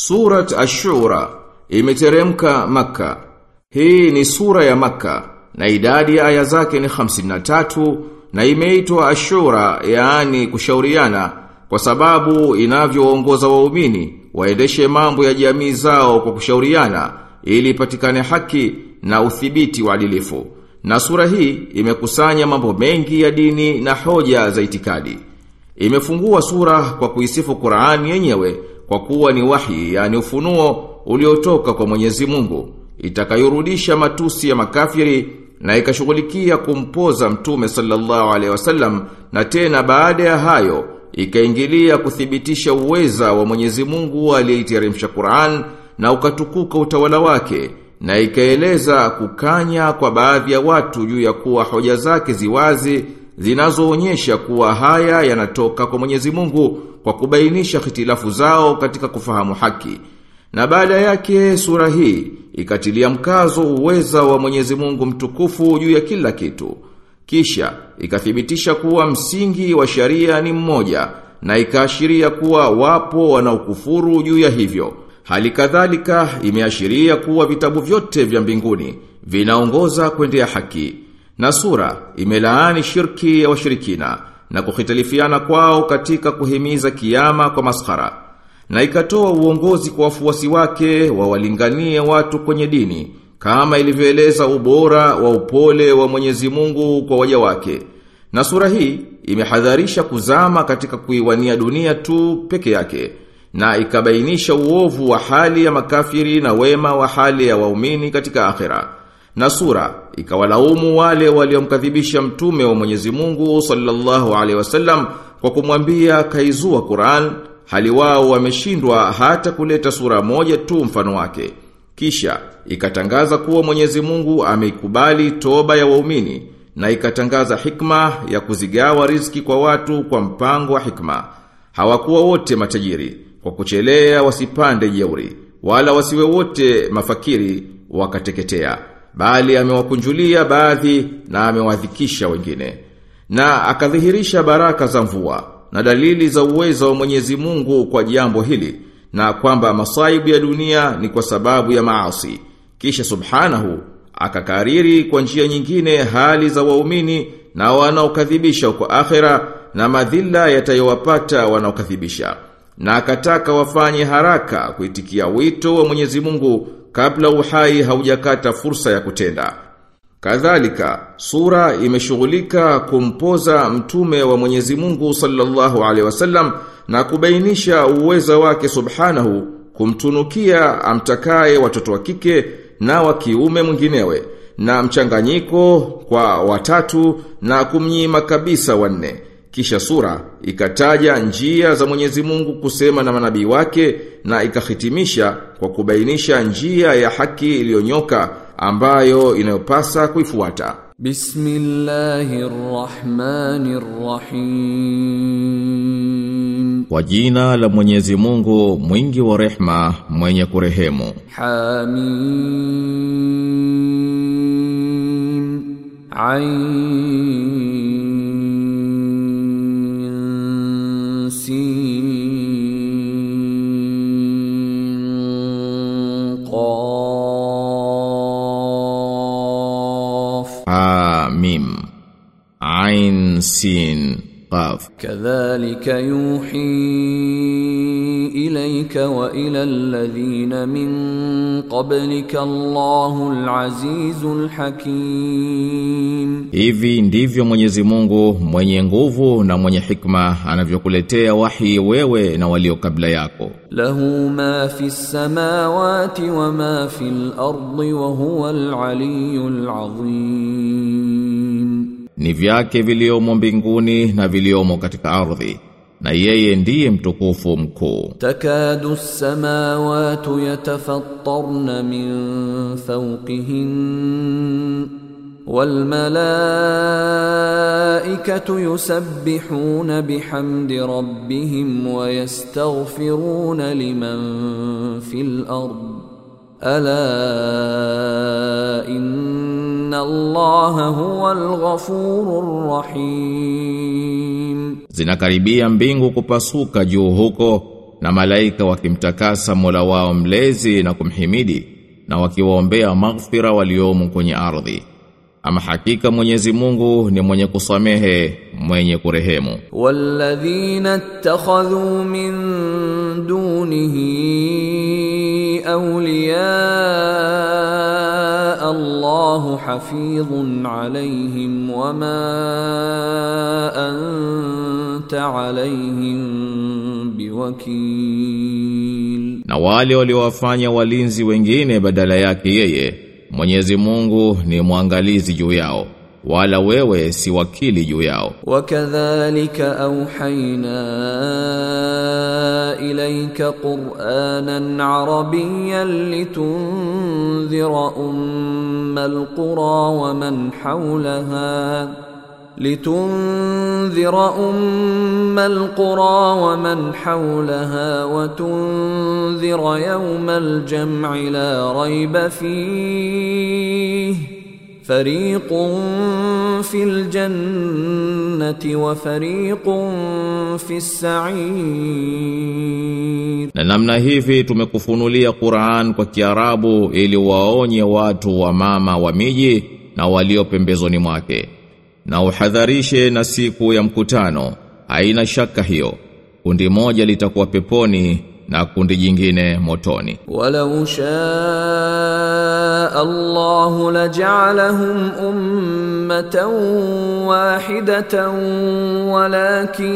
Surat Ashura imeteremka maka. Hii ni sura ya maka na idadi ya aya zake ni 53 na imeitwa Ashura yaani kushauriana kwa sababu inavyoongoza waumini waendeshe mambo ya jamii zao kwa kushauriana ili ipatikane haki na uthibiti wa adilifu. Na sura hii imekusanya mambo mengi ya dini na hoja za itikadi. Imefungua sura kwa kuisifu Qur'ani yenyewe kwa kuwa ni wahi yani ufunuo uliotoka kwa Mwenyezi Mungu itakayorudisha matusi ya makafiri na ikashughulikia kumpoza mtume sallallahu alaihi wasallam na tena baada ya hayo ikaingilia kuthibitisha uweza wa Mwenyezi Mungu aliyeiteremsha Qur'an na ukatukuka utawala wake na ikaeleza kukanya kwa baadhi ya watu juu ya kuwa hoja zake ziwazi zinazoonyesha kuwa haya yanatoka kwa Mwenyezi Mungu kwa kubainisha hitilafu zao katika kufahamu haki. Na baada yake sura hii ikatilia mkazo uweza wa Mwenyezi Mungu mtukufu juu ya kila kitu. Kisha ikathibitisha kuwa msingi wa sharia ni mmoja na ikaashiria kuwa wapo wanaokufuru juu ya hivyo. Hali kadhalika imeashiria kuwa vitabu vyote vya mbinguni vinaongoza kwendea haki. Na sura imelaani shirki ya washirikina na kuhitalifiana kwao katika kuhimiza kiyama kwa maskhara. Na ikatoa uongozi kwa wafuasi wake wawalinganie watu kwenye dini kama ilivyoeleza ubora wa upole wa Mwenyezi Mungu kwa waja wake. Na sura hii imehadharisha kuzama katika kuiwania dunia tu peke yake na ikabainisha uovu wa hali ya makafiri na wema wa hali ya waumini katika akhera. Na sura ikawalaumu wale waliomkadhibisha mtume wa Mwenyezi Mungu sallallahu alaihi wasallam kwa kumwambia kaizua Qur'an hali wao wameshindwa hata kuleta sura moja tu mfano wake. Kisha ikatangaza kuwa Mwenyezi Mungu ameikubali toba ya waumini na ikatangaza hikma ya kuzigawa riziki kwa watu kwa mpango wa hikma. Hawakuwa wote matajiri kwa kuchelea wasipande jeuri wala wasiwe wote mafakiri wakateketea bali amewakunjulia baadhi na amewadhikisha wengine. Na akadhihirisha baraka za mvua na dalili za uwezo wa Mwenyezi Mungu kwa jambo hili na kwamba masaibu ya dunia ni kwa sababu ya maasi. Kisha subhanahu akakariri kwa njia nyingine hali za waumini na wanaokadhibisha kwa akhera na madhila yatayowapata wanaokadhibisha. Na akataka wafanye haraka kuitikia wito wa Mwenyezi Mungu kabla uhai haujakata fursa ya kutenda. Kadhalika, sura imeshughulika kumpoza mtume wa Mwenyezi Mungu sallallahu alaihi wasallam na kubainisha uweza wake subhanahu kumtunukia amtakaye watoto wa kike na wa kiume mwinginewe na mchanganyiko kwa watatu na kumnyima kabisa wanne. Kisha sura ikataja njia za Mwenyezi Mungu kusema na manabii wake na ikahitimisha kwa kubainisha njia ya haki iliyonyoka ambayo inayopasa kuifuata. Bismillahirrahmanirrahim. Kwa jina la Mwenyezi Mungu mwingi wa rehma mwenye kurehemu. Hamim. Ain sin qaf kadhalika yuhi ilayka wa ila alladhina min qablika Allahu alazizu alhakim hivi ndivyo Mwenyezi Mungu mwenye nguvu na mwenye hikma anavyokuletea wahi wewe na walio kabla yako. Lahu ma fi samawati wa ma fi al-ardi wa huwa al-aliyyu al-azim Ni vyake viliomo mbinguni na viliomo katika ardhi. Na yeye ndiye mtukufu mkuu. تكاد السماوات يتفطرن من فوقهن والملائكة يسبحون بحمد ربهم ويستغفرون لمن في الأرض ألا إن الله هو الغفور الرحيم Zinakaribia mbingu kupasuka juu huko na malaika wakimtakasa Mola wao mlezi na kumhimidi na wakiwaombea maghfira waliomo kwenye ardhi ama hakika Mwenyezi Mungu ni mwenye kusamehe mwenye kurehemu. Walladhina ittakhadhu min dunihi awliya Allahu hafidhun alayhim wama anta alayhim biwakil. Na wale waliowafanya walinzi wengine badala yake yeye Mwenyezi Mungu ni mwangalizi juu yao wala wewe si wakili juu yao. وكذلك أوحينا إليك قرآنا عربيا لتنذر أم القرى ومن حولها لتنذر أم القرى ومن حولها وتنذر يوم الجمع لا ريب فيه فريق في الجنة وفريق في السعير na namna hivi tumekufunulia Qur'an kwa Kiarabu ili waonye watu wa mama wa miji na walio pembezoni mwake na uhadharishe na siku ya mkutano haina shaka hiyo kundi moja litakuwa peponi na kundi jingine motoni walau shaa Allah laj'alahum ummatan wahidatan walakin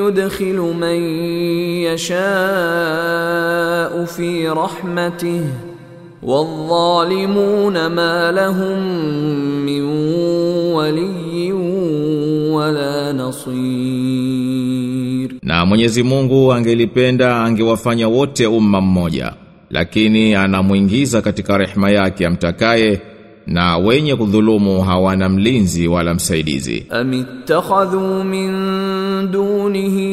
yudkhilu man yashaa fi rahmatihi والظالمون ما لهم من ولي ولا نصير Na Mwenyezi Mungu angelipenda angewafanya wote umma mmoja, lakini anamuingiza katika rehema yake amtakaye na wenye kudhulumu hawana mlinzi wala msaidizi. Amittakhadhu min dunihi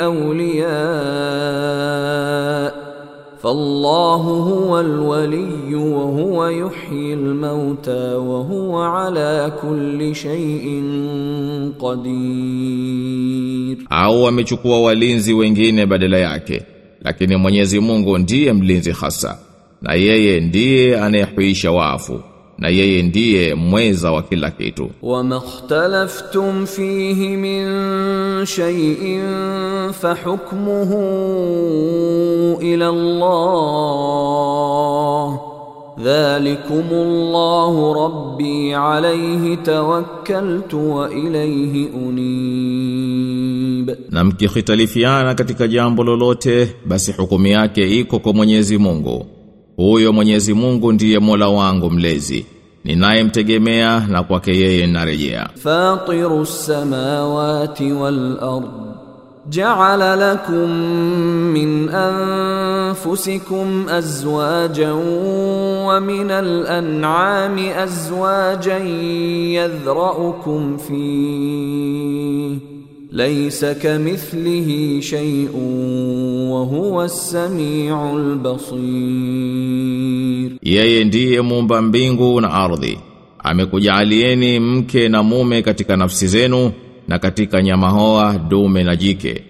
awliya. فالله هو الولي وهو يحيي الموتى وهو على كل شيء قدير au wamechukua walinzi wengine badala yake lakini Mwenyezi Mungu ndiye mlinzi hasa na yeye ndiye anayehuisha wafu na yeye ndiye mweza wa kila kitu. Wa makhtalaftum fihi min shay'in fa hukmuhu ila Allah. Dhalikum Allah rabbi alayhi tawakkaltu wa ilayhi unib, na mkihitalifiana katika jambo lolote, basi hukumu yake iko kwa Mwenyezi Mungu. huyo Mwenyezi Mungu ndiye Mola wangu mlezi ninayemtegemea na kwake yeye narejea فاطر السماوات والارض جعل لكم من انفسكم ازواجا ومن الانعام ازواجا يذرأكم فيه laysa kamithlihi shay'un wa huwa as-sami'ul basir. Yeye ndiye muumba mbingu na ardhi. Amekujaalieni mke na mume katika nafsi zenu na katika nyama hoa dume na jike.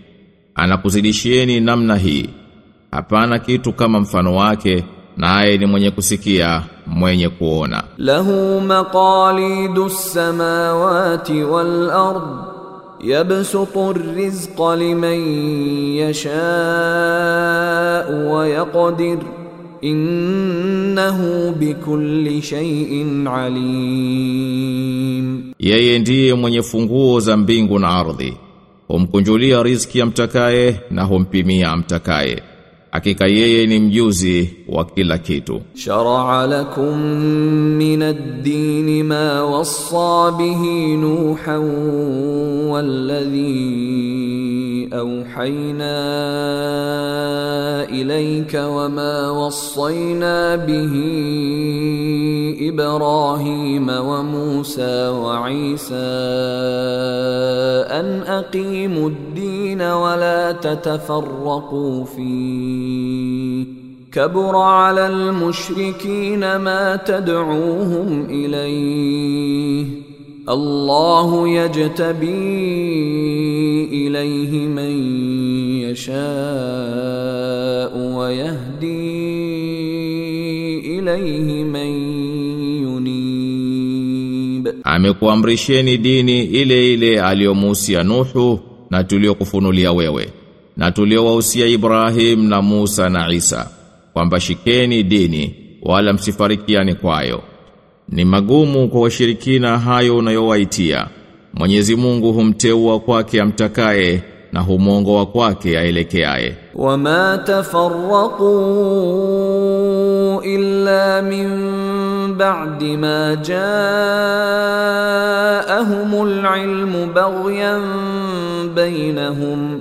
Anakuzidishieni namna hii. Hapana kitu kama mfano wake naye ni mwenye kusikia mwenye kuona. Lahu maqalidus samawati wal ardh yabsutu rizqa liman yasha'u wa yaqdir innahu bikulli shay'in alim yeye ndiye mwenye funguo za mbingu na ardhi. Humkunjulia riziki amtakaye na humpimia amtakaye. Hakika yeye ni mjuzi wa kila kitu. شرع لكم من الدين ما وصى به نوحا والذي اوحينا اليك وما وصينا به ابراهيم وموسى وعيسى ان اقيموا الدين ولا تتفرقوا فيه كبر على المشركين ما تدعوهم إليه. الله يجتبي إليه من يشاء ويهدي إليه من ينيب. Amekuamrisheni dini ile ile aliyomuhusia Nuhu na tuliokufunulia wewe. na tuliowahusia Ibrahim na Musa na Isa kwamba shikeni dini wala msifarikiane kwayo. Ni magumu kwa washirikina hayo unayowaitia. Mwenyezi Mungu humteua kwake amtakaye na humongoa kwake aelekeaye. Wama tafarraqu illa min ba'di ma ja'ahumul ilmu baghyan bainahum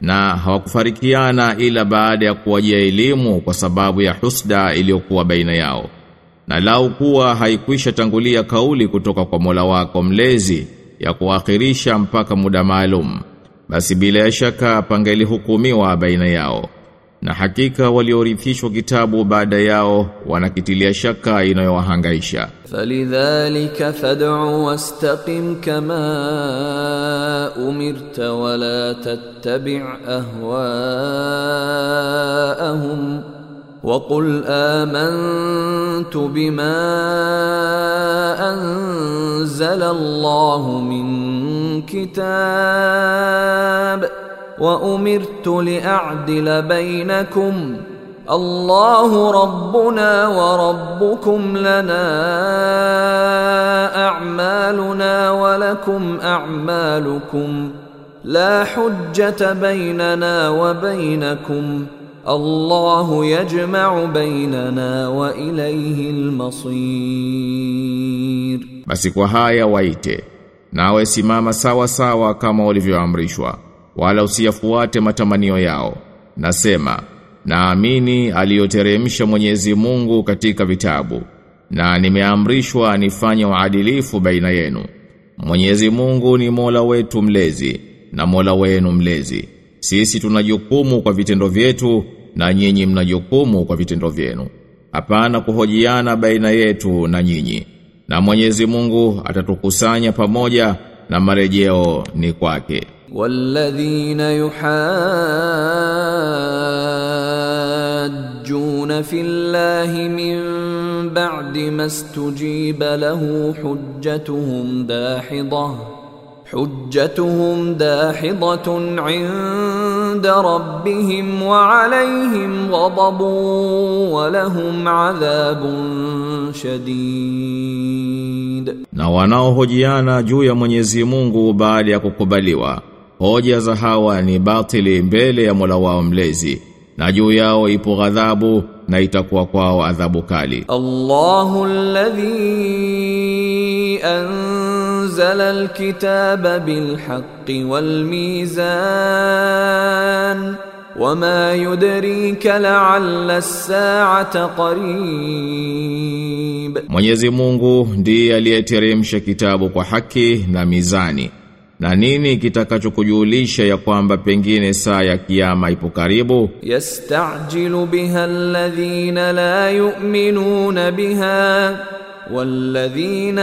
Na hawakufarikiana ila baada ya kuwajia elimu kwa sababu ya husda iliyokuwa baina yao. Na lau kuwa haikwisha tangulia kauli kutoka kwa Mola wako mlezi ya kuakhirisha mpaka muda maalum, basi bila shaka pangelihukumiwa baina yao. Na hakika waliorithishwa kitabu baada yao wanakitilia shaka inayowahangaisha. فلذلك فادع واستقم كما أمرت ولا تتبع أهواءهم وقل آمنت بما أنزل الله من كتاب وأمرت لأعدل بينكم. الله ربنا وربكم لنا أعمالنا ولكم أعمالكم. لا حجة بيننا وبينكم. الله يجمع بيننا وإليه المصير. Basi kwa haya waite, nawe simama sawa sawa kama walivyoamrishwa, wala usiyafuate matamanio yao. Nasema, naamini aliyoteremsha Mwenyezi Mungu katika vitabu, na nimeamrishwa nifanye uadilifu baina yenu. Mwenyezi Mungu ni Mola wetu mlezi, na Mola wenu mlezi. Sisi tunajukumu kwa vitendo vyetu, na nyinyi mnajukumu kwa vitendo vyenu. Hapana kuhojiana baina yetu na nyinyi. Na Mwenyezi Mungu atatukusanya pamoja na marejeo ni kwake. والذين يحاجون في الله من بعد ما استجيب له حجتهم داحضة حجتهم داحضة عند ربهم وعليهم غضب ولهم عذاب شديد. Na wanaohojiana juu ya Mwenyezi Mungu baada ya kukubaliwa, hoja za hawa ni batili mbele ya Mola wao mlezi na juu yao ipo ghadhabu na itakuwa kwao adhabu kali. Allahu alladhi anzala alkitaba bilhaqqi walmizan wama yudrika la'alla as-sa'ata qarib. Mwenyezi Mungu ndiye aliyeteremsha kitabu kwa haki na mizani. Na nini kitakachokujulisha ya kwamba pengine saa ya kiyama ipo karibu? يستعجل بها الذين لا يؤمنون بها والذين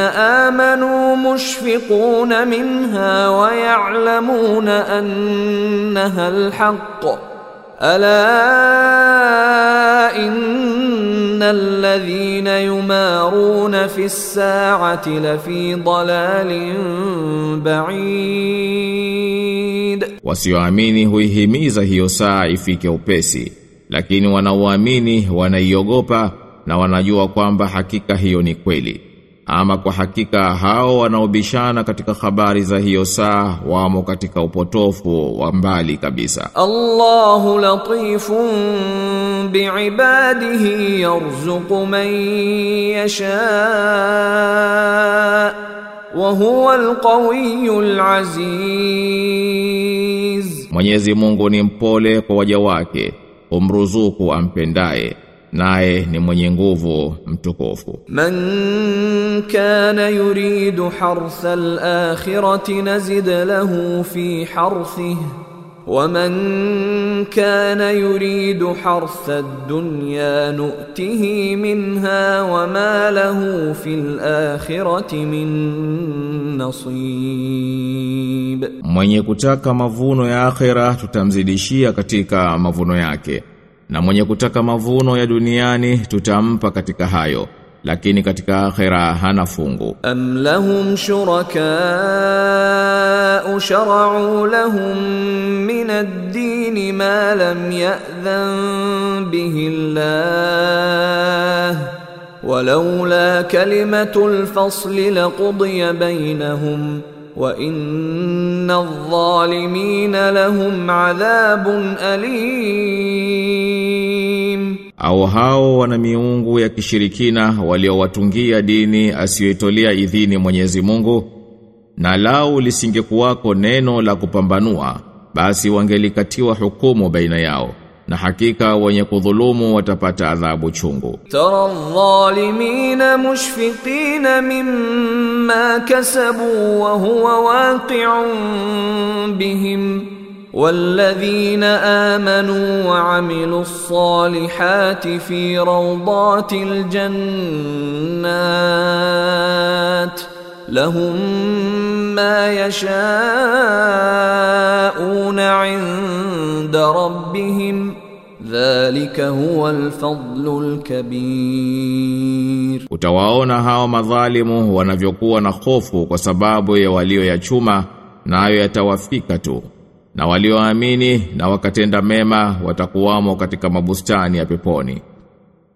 آمنوا مشفقون منها ويعلمون أنها الحق ألا إن الذين يمارون في الساعة لفي ضلال بعيد Wasioamini huihimiza hiyo saa ifike upesi, lakini wanaoamini wanaiogopa na wanajua kwamba hakika hiyo ni kweli. Ama kwa hakika hao wanaobishana katika habari za hiyo saa wamo katika upotofu wa mbali kabisa. Allahu latifun biibadihi yarzuqu man yasha wa huwa alqawiyul aziz. Mwenyezi Mungu ni mpole kwa waja wake, umruzuku ampendaye naye ni mwenye nguvu mtukufu من كان يريد حرث الآخرة نزد له في حرثه ومن كان يريد حرث الدنيا نؤته منها وما له في الآخرة من نصيب mwenye kutaka mavuno ya akhera tutamzidishia katika mavuno yake na mwenye kutaka mavuno ya duniani tutampa katika hayo lakini katika akhira hana fungu am lahum shuraka shara'u lahum min ad-din ma lam ya'dhan bihi Allah ولولا kalimatul الفصل لقضي bainahum wa inna adh-dhalimina lahum adhabun au hao wana miungu ya kishirikina waliowatungia dini asiyoitolea idhini Mwenyezi Mungu na lao lisingekuwako neno la kupambanua basi wangelikatiwa hukumu baina yao. Na hakika wenye kudhulumu watapata adhabu chungu. ترى الظالمين مشفقين مما كسبوا وهو واقع بهم والذين آمنوا وعملوا الصالحات في روضات الجنات lahum ma yashauna inda rabbihim Dhalika huwa alfadlul kabir. Utawaona hao madhalimu wanavyokuwa na hofu kwa sababu ya walio ya chuma nayo na yatawafika tu. Na walioamini na wakatenda mema watakuwamo katika mabustani ya peponi.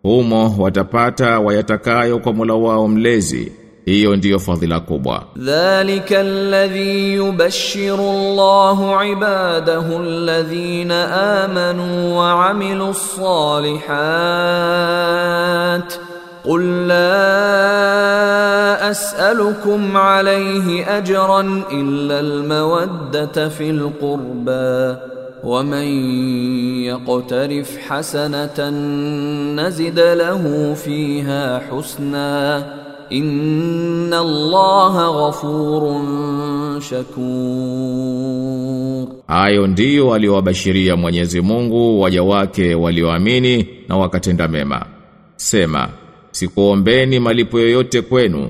Humo watapata wayatakayo kwa Mola wao mlezi. Hiyo ndiyo fadhila kubwa. ذلك الذي يبشر الله عباده الذين آمنوا وعملوا الصالحات قل لا أسألكم عليه أجرا إلا المودة في القربى ومن يقترف حسنة نزد له فيها حسنا inna Allaha ghafurun shakur. Hayo ndiyo aliyowabashiria Mwenyezi Mungu waja wake walioamini na wakatenda mema. Sema, sikuombeni malipo yoyote kwenu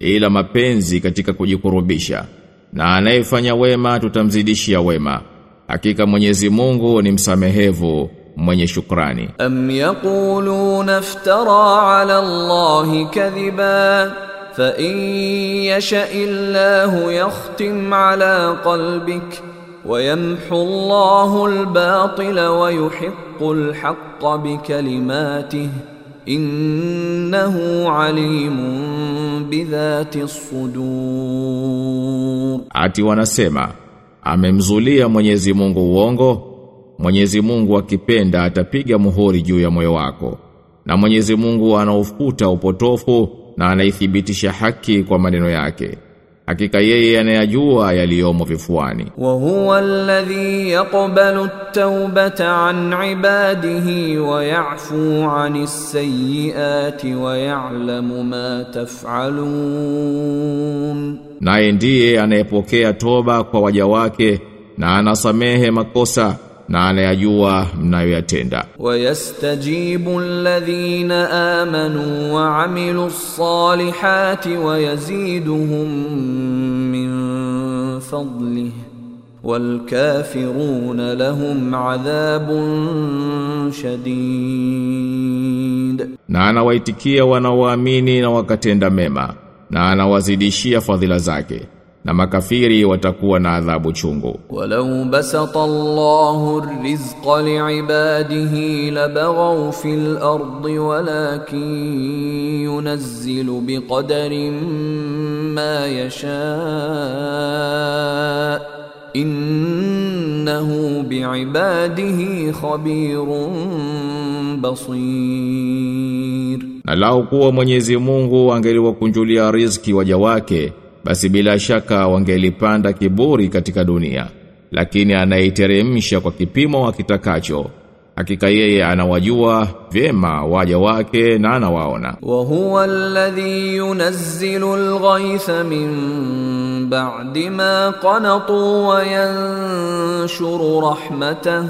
ila mapenzi katika kujikurubisha na anayefanya wema tutamzidishia wema. Hakika Mwenyezi Mungu ni msamehevu mwenye shukrani. Am yaquluna iftara ala Allahi kadhiba fa in yasha illahu yakhtim ala qalbik wa yamhu Allahu al-batila wa yuhiqqu al-haqqa bi kalimatihi innahu alimun bidhati sudur. Ati wanasema amemzulia Mwenyezi Mungu uongo Mwenyezi Mungu akipenda atapiga muhuri juu ya moyo wako. Na Mwenyezi Mungu anaufuta upotofu na anaithibitisha haki kwa maneno yake. Hakika yeye anayajua yaliyomo vifuani. Wa huwa alladhi yaqbalu at-taubata an ibadihi wa ya'fu 'anis sayyiati wa ya'lamu ma taf'alun. Naye ndiye anayepokea toba kwa waja wake na anasamehe makosa na anayajua mnayoyatenda. Wayastajibu alladhina amanu wa amilu ssalihati wa yaziduhum min fadlihi walkafirun lahum adhabun shadid, na anawaitikia wanaoamini na wakatenda mema na anawazidishia fadhila zake na makafiri watakuwa na adhabu chungu. Walau basata Allahu rizqa liibadihi labaghaw fil ardi walakin yunzilu biqadarin ma yasha innahu biibadihi khabirun basir. Na lau kuwa Mwenyezi Mungu angeliwakunjulia riziki waja wake basi bila shaka wangelipanda kiburi katika dunia. Lakini anaiteremsha kwa kipimo akitakacho. Hakika yeye anawajua vyema waja wake na anawaona. Wa huwa alladhi yunazzilu alghaytha min ba'di ma qanatu wa yanshuru rahmatahu.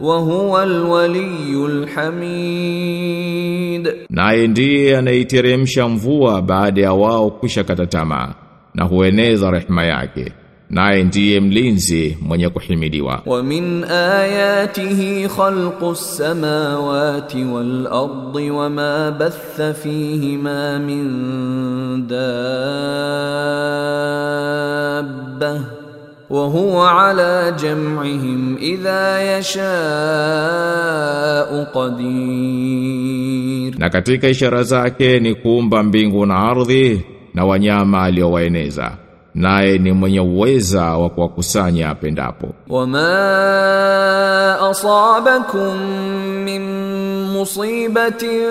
Wa huwa alwaliyul hamid naye ndiye anaiteremsha mvua baada ya wao kushakata tamaa. Na hueneza rehema yake naye ndiye mlinzi mwenye kuhimidiwa ومن آياته خلق السماوات والأرض وما بث فيهما من دابة وهو على جمعهم إذا يشاء قدير na katika ishara zake ni kuumba mbingu na ardhi na wanyama aliowaeneza naye ni mwenye uweza wa kuwakusanya apendapo. Wama asabakum min musibatin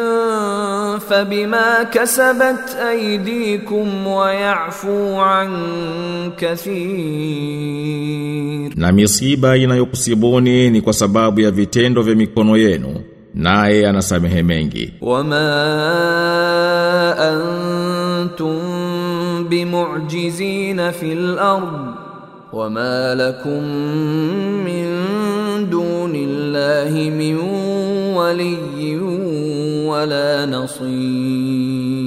fabima kasabat aydikum wa yafu an kathir, na misiba inayokusibuni ni kwa sababu ya vitendo vya mikono yenu naye anasamehe mengi. Wama antum bimu'jizina fil وما لكم من دون الله من ولي ولا نصير.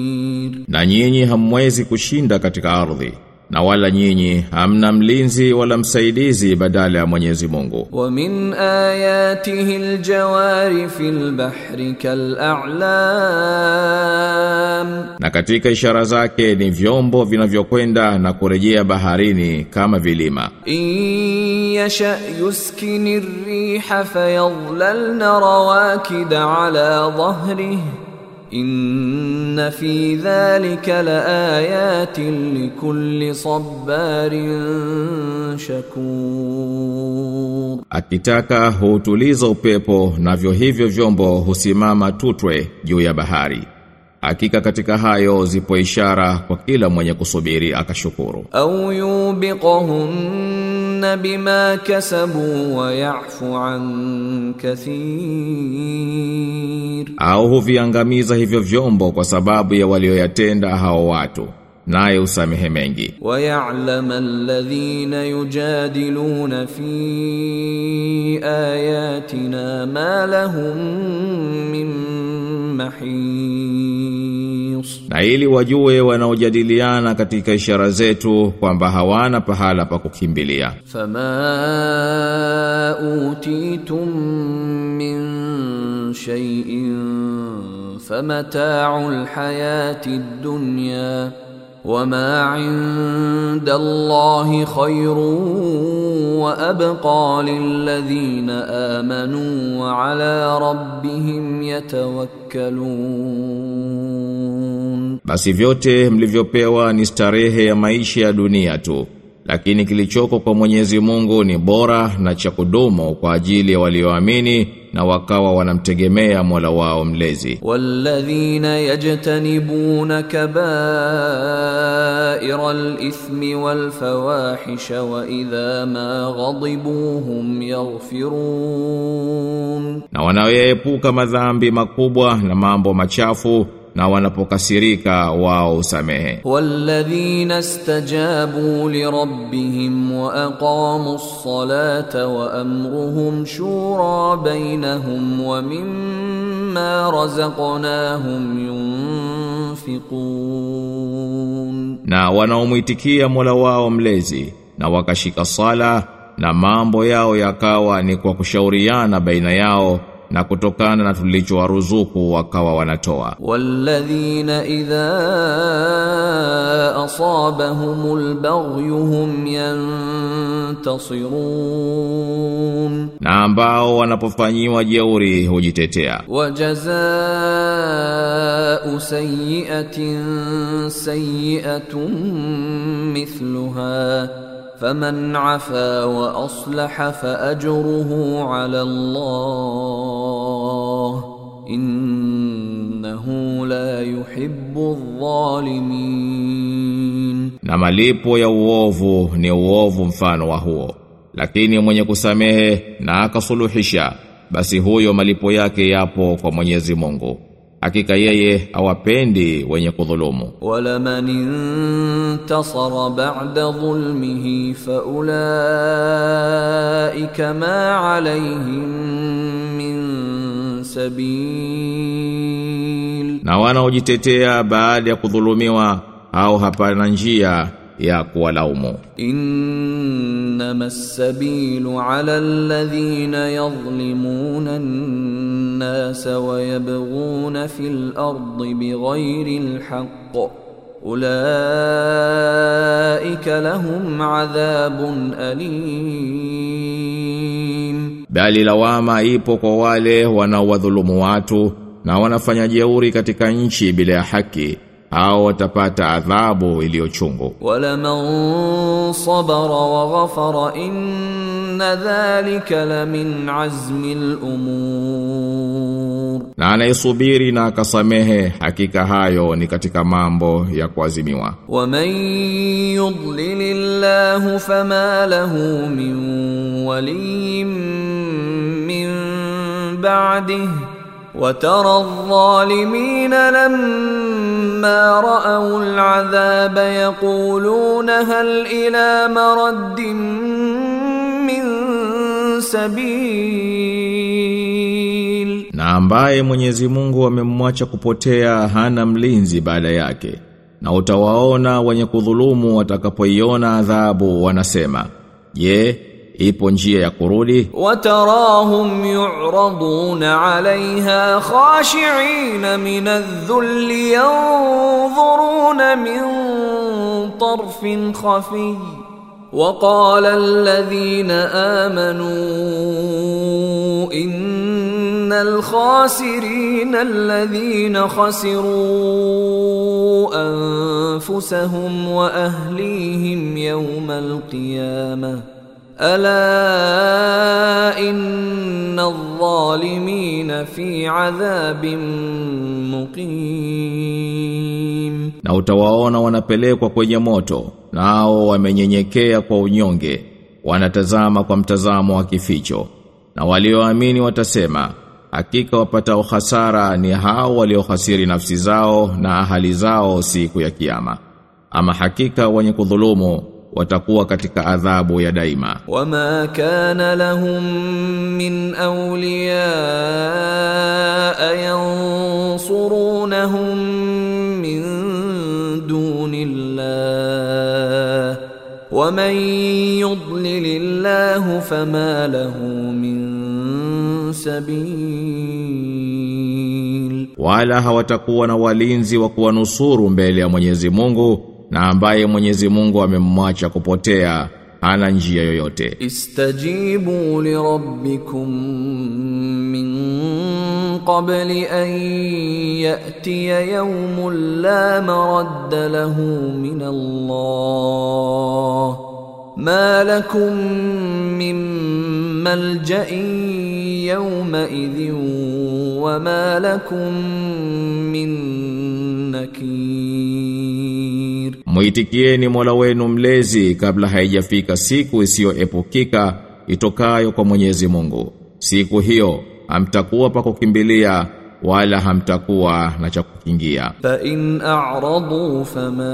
na nyinyi hamwezi kushinda katika ardhi na wala nyinyi hamna mlinzi wala msaidizi badala ya Mwenyezi Mungu. Wa min ayatihi aljawari fil bahri kal'alam, na katika ishara zake ni vyombo vinavyokwenda na kurejea baharini kama vilima. In yasha yuskini riha fayadhlalna rawakida ala dhahrihi Inna fi dhalika laayatin likulli sabarin shakur. Akitaka huutuliza upepo navyo hivyo vyombo husimama tutwe juu ya bahari. Hakika katika hayo zipo ishara kwa kila mwenye kusubiri akashukuru. Au yubiqahun يوبقهن بما كسبوا ويعفو عن كثير au huviangamiza hivyo vyombo kwa sababu ya walioyatenda hao watu naye usamehe mengi ويعلم الذين يجادلون في آياتنا ما لهم من محيص na ili wajue wanaojadiliana katika ishara zetu kwamba hawana pahala pa kukimbilia. Fama utitum min shay'in famata'ul alhayati dunya وما عند الله خير وأبقى للذين آمنوا وعلى ربهم يتوكلون basi vyote mlivyopewa ni starehe ya maisha ya dunia tu lakini kilichoko kwa Mwenyezi Mungu ni bora na cha kudumu kwa ajili ya walioamini na wakawa wanamtegemea Mola wao mlezi. Walladhina yajtanibuna kabaira al-ithmi wal fawahisha wa idha ma ghadibu hum yaghfirun, na wanaoepuka madhambi makubwa na mambo machafu na wanapokasirika wao usamehe. Walladhina istajabu li rabbihim wa aqamu ssalata wa amruhum shura bainahum wa mimma razaqnahum yunfiqun, na wanaomwitikia Mola wao mlezi na wakashika sala na mambo yao yakawa ni kwa kushauriana baina yao na kutokana na tulichowaruzuku wakawa wanatoa. Walladhina idha asabahumul baghyuhum yantasirun, na ambao wanapofanyiwa jeuri hujitetea. Wajazaa'u sayyi'atin sayyi'atun mithluha فمن عفا وأصلح فأجره على الله إنه لا يحب الظالمين na malipo ya uovu ni uovu mfano wa huo lakini mwenye kusamehe na akasuluhisha basi huyo malipo yake yapo kwa Mwenyezi Mungu hakika yeye awapendi wenye kudhulumu. Wala man intasara ba'da dhulmihi fa ulaika ma alayhim min sabil, na wanaojitetea baada ya kudhulumiwa au hapana njia ya kuwalaumu. Innama as-sabilu 'ala alladhina yadhlimuna an-nasa wa yabghuna fil ardi bighayri al-haqq. Ulaika lahum 'adhabun alim. Bali lawama ipo kwa wale wanaowadhulumu watu na wanafanya jeuri katika nchi bila ya haki au watapata adhabu iliyochungu. Wala man sabara wa ghafara inna dhalika la min azmi al-umur. Na anayesubiri na akasamehe hakika hayo ni katika mambo ya kuazimiwa. Wa man yudlil Allah fama lahu min waliyyin min ba'dihi وترى الظالمين لما رأوا العذاب يقولون هل إلى مرد من سبيل na ambaye Mwenyezi Mungu amemwacha kupotea hana mlinzi baada yake na utawaona wenye kudhulumu watakapoiona adhabu wanasema je Ipo njia ya kurudi وتراهم يعرضون عليها خاشعين من الذل ينظرون من طرف خفي. وقال الذين آمنوا إن الخاسرين الذين خسروا أنفسهم وأهليهم يوم القيامة. ala inna adh-dhalimina fi adhabin muqim na utawaona wanapelekwa kwenye moto nao wamenyenyekea kwa unyonge wanatazama kwa mtazamo wa kificho. Na walioamini watasema hakika wapatao hasara ni hao waliohasiri nafsi zao na ahali zao siku ya kiyama. Ama hakika wenye kudhulumu watakuwa katika adhabu ya daima. Wama kana lahum min awliya yansurunahum min dunillah. Waman yudlilillahu fama lahu min sabil. Wala hawatakuwa na walinzi wa kuwanusuru mbele ya Mwenyezi Mungu na ambaye Mwenyezi Mungu amemwacha kupotea ana njia yoyote. Istajibu li rabbikum min qabli an yati yawmun la maradda lahu min Allah. Ma lakum min malja'i yawma idhin wa ma lakum min nakir Munir Muitikieni Mola wenu mlezi kabla haijafika siku isiyoepukika itokayo kwa Mwenyezi Mungu. Siku hiyo hamtakuwa pa kukimbilia wala hamtakuwa na cha kukingia. Fa in a'radu fama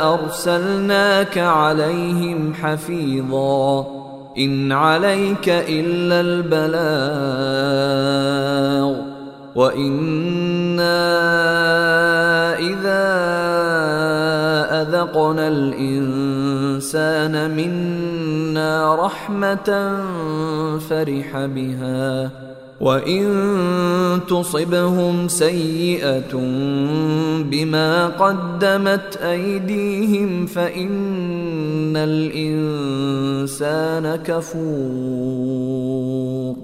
arsalnaka alayhim hafidha. In alayka illa albalagh. Wa inna idha أذقنا الإنسان منا رحمة فرح بها وإن تصبهم سيئة بما قدمت أيديهم فإن الإنسان كفور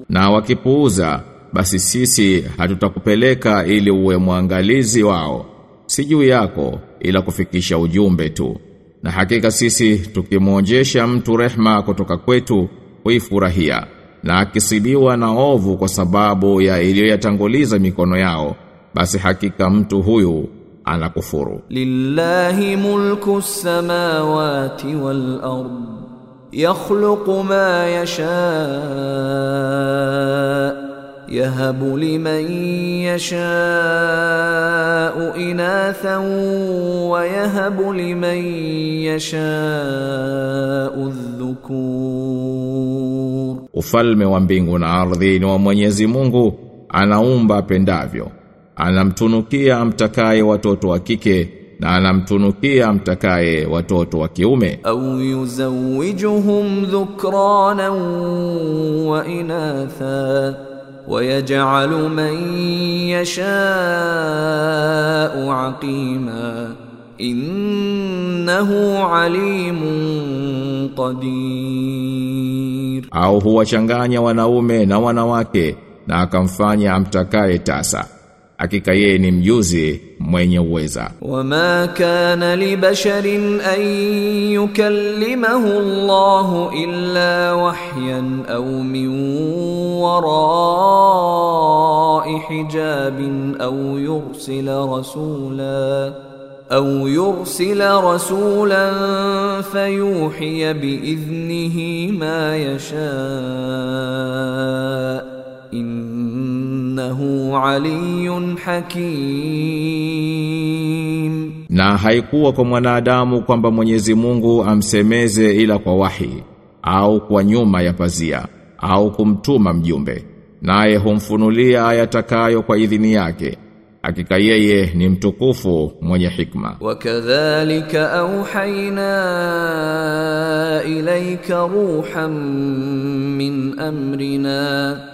Na wakipuuza basi sisi hatutakupeleka ili uwe mwangalizi wao. Si juu yako ila kufikisha ujumbe tu. Na hakika sisi tukimwonjesha mtu rehma kutoka kwetu huifurahia na akisibiwa na ovu kwa sababu ya iliyoyatanguliza mikono yao basi hakika mtu huyu anakufuru. Lillahi mulku samawati wal ard yakhluqu ma yashaa يهب لمن يشاء إناثا ويهب لمن يشاء الذكور Ufalme wa mbingu na ardhi ni wa Mwenyezi Mungu, anaumba apendavyo. Anamtunukia amtakaye watoto wa kike na anamtunukia amtakaye watoto wa kiume. أو يزوجهم ذكرانا وإناثا ويجعل من يشاء عقيما إنه عليم قدير Au huwachanganya wanaume na wanawake na akamfanya amtakaye tasa. hakika ye ni mjuzi mwenye uweza wama kana li basharin an yukallimahu Allahu illa wahyan au min wara'i hijabin au yursila rasula أو يرسل رسولا فيوحي بإذنه ما يشاء innahu aliyun hakim. Na haikuwa kwa mwanadamu kwamba Mwenyezi Mungu amsemeze ila kwa wahi au kwa nyuma ya pazia au kumtuma mjumbe naye humfunulia ayatakayo kwa idhini yake hakika yeye ni mtukufu mwenye hikma. Wakadhalika auhaina ilaika ruham min amrina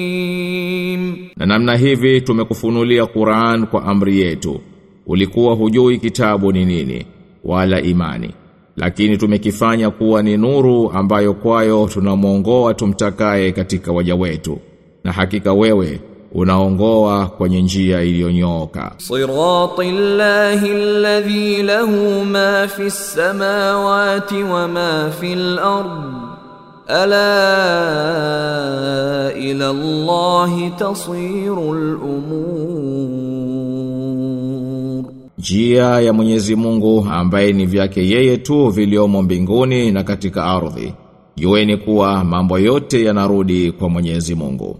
Na namna hivi tumekufunulia Qur'an kwa amri yetu. Ulikuwa hujui kitabu ni nini wala imani. Lakini tumekifanya kuwa ni nuru ambayo kwayo tunamuongoa tumtakaye katika waja wetu. Na hakika wewe unaongoa kwenye njia iliyonyooka. Siratillahi alladhi lahu ma fis samawati wa ma fil ardh ala ila Allah tasirul umur, njia ya Mwenyezi Mungu ambaye ni vyake yeye tu viliomo mbinguni na katika ardhi. Jueni kuwa mambo yote yanarudi kwa Mwenyezi Mungu.